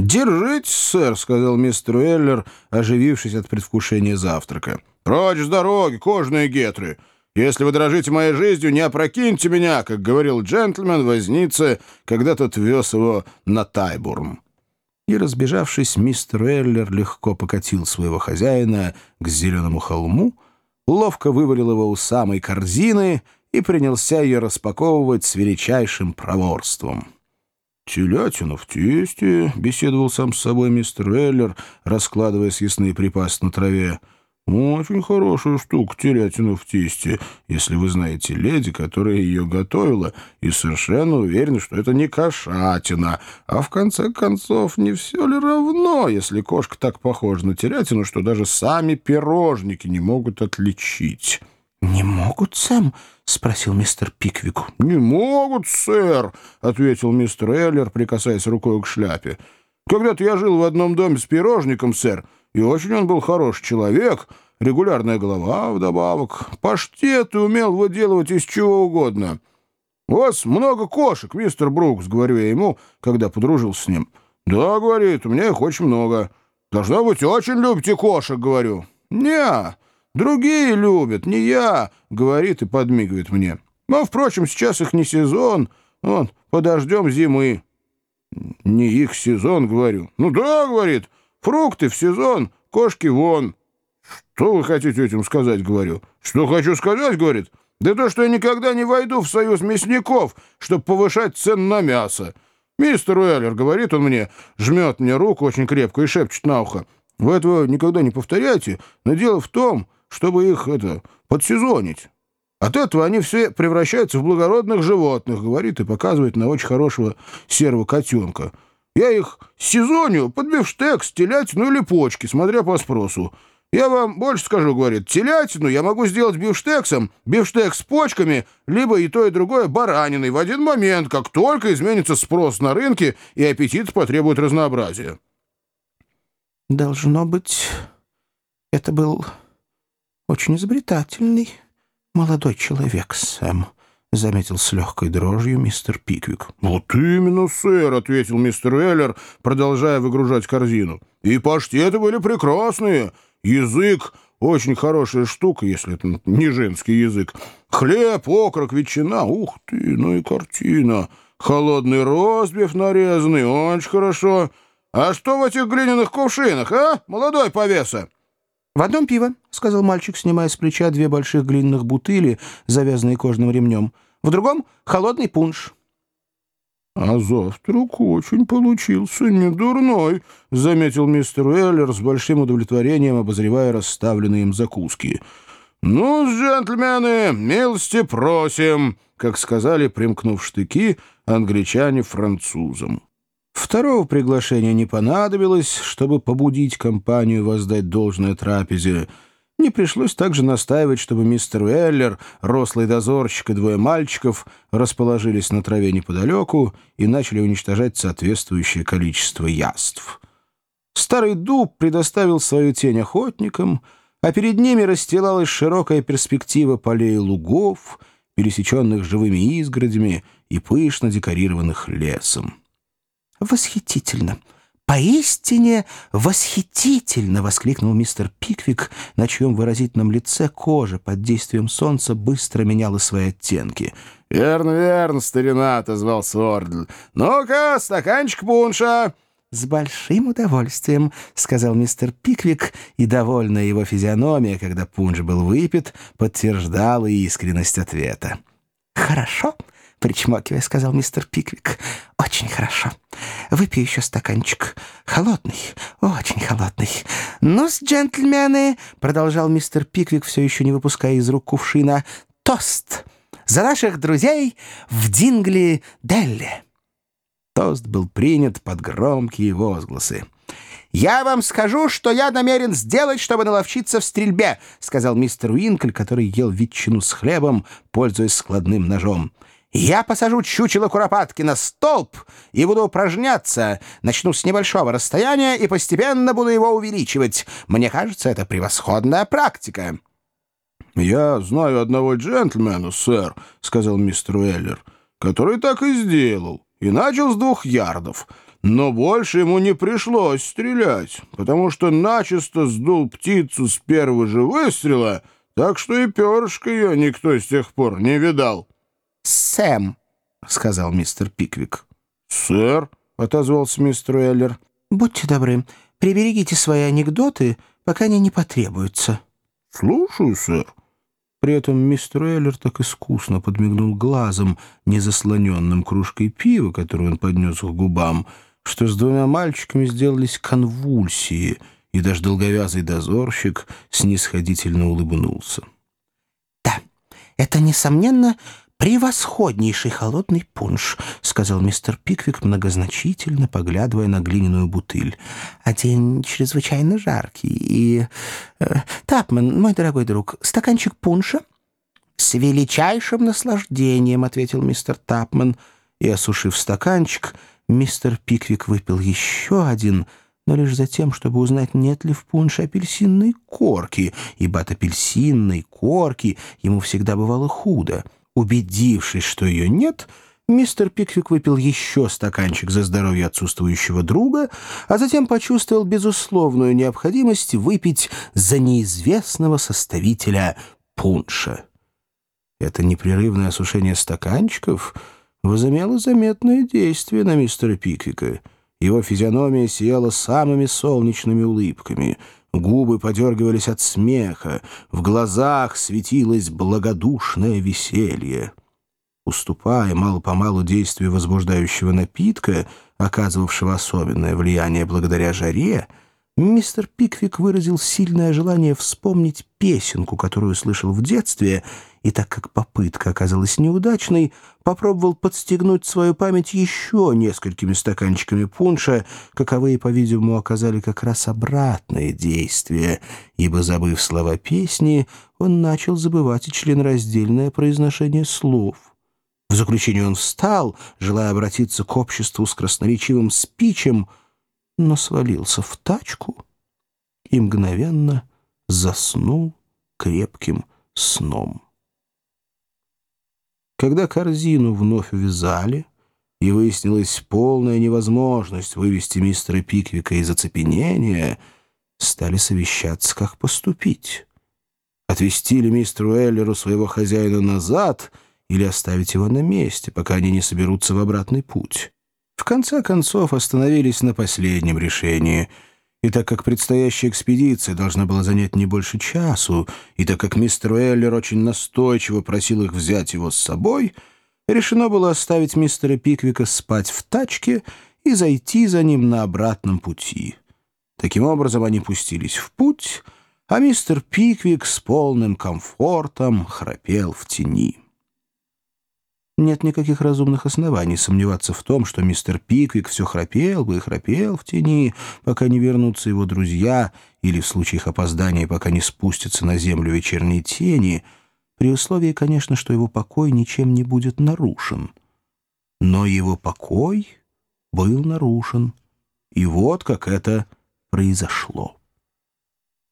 «Держитесь, сэр», — сказал мистер Уэллер, оживившись от предвкушения завтрака. «Прочь с дороги, кожные гетры! Если вы дорожите моей жизнью, не опрокиньте меня, как говорил джентльмен возница, когда тот вез его на Тайбурм». И, разбежавшись, мистер Уэллер легко покатил своего хозяина к зеленому холму, ловко вывалил его у самой корзины и принялся ее распаковывать с величайшим проворством. «Телятина в тесте», — беседовал сам с собой мистер Уэллер, раскладывая съестные припасы на траве, — очень хорошая штука телятина в тесте, если вы знаете леди, которая ее готовила, и совершенно уверены, что это не кошатина. А в конце концов, не все ли равно, если кошка так похожа на телятину, что даже сами пирожники не могут отличить? «Не могут, Сэм?» — спросил мистер Пиквик. «Не могут, сэр», — ответил мистер Эллер, прикасаясь рукой к шляпе. «Когда-то я жил в одном доме с пирожником, сэр, — и очень он был хороший человек, регулярная голова вдобавок. Паштет и умел выделывать из чего угодно. «У вас много кошек, мистер Брукс», — говорю я ему, когда подружился с ним. «Да», — говорит, — «у меня их очень много». «Должно быть, очень любите кошек», — говорю. «Не, другие любят, не я», — говорит и подмигивает мне. «Но, впрочем, сейчас их не сезон. Вон, подождем зимы». «Не их сезон», — говорю. «Ну да», — говорит, — Фрукты в сезон, кошки вон. Что вы хотите этим сказать, говорю? Что хочу сказать, говорит? Да то, что я никогда не войду в союз мясников, чтобы повышать цену на мясо. Мистер Уэллер, говорит он мне, жмет мне руку очень крепко и шепчет на ухо. Вы этого никогда не повторяйте, но дело в том, чтобы их, это, подсезонить. От этого они все превращаются в благородных животных, говорит и показывает на очень хорошего серого котенка. Я их сезоню под бифштекс, телятину или почки, смотря по спросу. Я вам больше скажу, говорит, телятину я могу сделать бифштексом, бифштекс с почками, либо и то, и другое бараниной в один момент, как только изменится спрос на рынке и аппетит потребует разнообразия. Должно быть, это был очень изобретательный молодой человек, Сэм, — заметил с легкой дрожью мистер Пиквик. «Вот именно, сэр», — ответил мистер Эллер, продолжая выгружать корзину. «И паштеты были прекрасные. Язык — очень хорошая штука, если это не женский язык. Хлеб, окорок, ветчина. Ух ты, ну и картина. Холодный розбив нарезанный, очень хорошо. А что в этих глиняных кувшинах, а, молодой повеса?» «В одном пиво», — сказал мальчик, снимая с плеча две больших глиняных бутыли, завязанные кожным ремнем. «В другом — холодный пунш». «А завтрак очень получился недурной», — заметил мистер Уэллер с большим удовлетворением, обозревая расставленные им закуски. «Ну, джентльмены, милости просим», — как сказали, примкнув штыки, англичане французам. Второго приглашения не понадобилось, чтобы побудить компанию воздать должное трапезе. Не пришлось также настаивать, чтобы мистер Уэллер, рослый дозорщик и двое мальчиков расположились на траве неподалеку и начали уничтожать соответствующее количество яств. Старый дуб предоставил свою тень охотникам, а перед ними расстилалась широкая перспектива полей и лугов, пересеченных живыми изгородями и пышно декорированных лесом. «Восхитительно! Поистине восхитительно!» — воскликнул мистер Пиквик, на чьем выразительном лице кожа под действием солнца быстро меняла свои оттенки. «Верно, верно, старина!» — отозвался Ордль. «Ну-ка, стаканчик пунша!» «С большим удовольствием», — сказал мистер Пиквик, и довольная его физиономия, когда пунш был выпит, подтверждала искренность ответа. «Хорошо», причмокивая, сказал мистер Пиквик. «Очень хорошо. Выпей еще стаканчик. Холодный, очень холодный. Ну-с, джентльмены!» — продолжал мистер Пиквик, все еще не выпуская из рук кувшина. «Тост! За наших друзей в Дингли-Делли!» Тост был принят под громкие возгласы. «Я вам скажу, что я намерен сделать, чтобы наловчиться в стрельбе», — сказал мистер Уинкль, который ел ветчину с хлебом, пользуясь складным ножом. Я посажу чучело Куропатки на столб и буду упражняться. Начну с небольшого расстояния и постепенно буду его увеличивать. Мне кажется, это превосходная практика». «Я знаю одного джентльмена, сэр», — сказал мистер Уэллер, «который так и сделал, и начал с двух ярдов. но больше ему не пришлось стрелять, потому что начисто сдул птицу с первого же выстрела, так что и перышко ее никто с тех пор не видал. «Сэм», — сказал мистер Пиквик. «Сэр», — отозвался мистер Эллер. «Будьте добры, приберегите свои анекдоты, пока они не потребуются». «Слушаю, сэр». При этом мистер Эллер так искусно подмигнул глазом, не заслоненным кружкой пива, которую он поднес к губам, что с двумя мальчиками сделались конвульсии, и даже долговязый дозорщик снисходительно улыбнулся. «Да, это, несомненно, превосходнейший холодный пунш», — сказал мистер Пиквик, многозначительно поглядывая на глиняную бутыль. «А день чрезвычайно жаркий, и... Э, Тапман, мой дорогой друг, стаканчик пунша?» «С величайшим наслаждением», — ответил мистер Тапман, и, осушив стаканчик, мистер Пиквик выпил еще один, но лишь за тем, чтобы узнать, нет ли в пунше апельсинной корки, ибо от апельсинной корки ему всегда бывало худо. Убедившись, что ее нет, мистер Пиквик выпил еще стаканчик за здоровье отсутствующего друга, а затем почувствовал безусловную необходимость выпить за неизвестного составителя пунша. Это непрерывное осушение стаканчиков возымело заметное действие на мистера Пиквика. Его физиономия сияла самыми солнечными улыбками — Губы подергивались от смеха, в глазах светилось благодушное веселье. Уступая мало-помалу действию возбуждающего напитка, оказывавшего особенное влияние благодаря жаре, мистер Пиквик выразил сильное желание вспомнить песенку, которую слышал в детстве, и так как попытка оказалась неудачной, попробовал подстегнуть свою память еще несколькими стаканчиками пунша, каковые, по-видимому, оказали как раз обратное действие, ибо, забыв слова песни, он начал забывать и членораздельное произношение слов. В заключение он встал, желая обратиться к обществу с красноречивым спичем, но свалился в тачку и мгновенно заснул крепким сном. Когда корзину вновь увязали, и выяснилась полная невозможность вывести мистера Пиквика из оцепенения, стали совещаться, как поступить. Отвезти ли мистеру Эллеру своего хозяина назад или оставить его на месте, пока они не соберутся в обратный путь. В конце концов остановились на последнем решении — и так как предстоящая экспедиция должна была занять не больше часу, и так как мистер Уэллер очень настойчиво просил их взять его с собой, решено было оставить мистера Пиквика спать в тачке и зайти за ним на обратном пути. Таким образом они пустились в путь, а мистер Пиквик с полным комфортом храпел в тени. Нет никаких разумных оснований сомневаться в том, что мистер Пиквик все храпел бы и храпел в тени, пока не вернутся его друзья, или в случае их опоздания, пока не спустятся на землю вечерние тени, при условии, конечно, что его покой ничем не будет нарушен. Но его покой был нарушен, и вот как это произошло.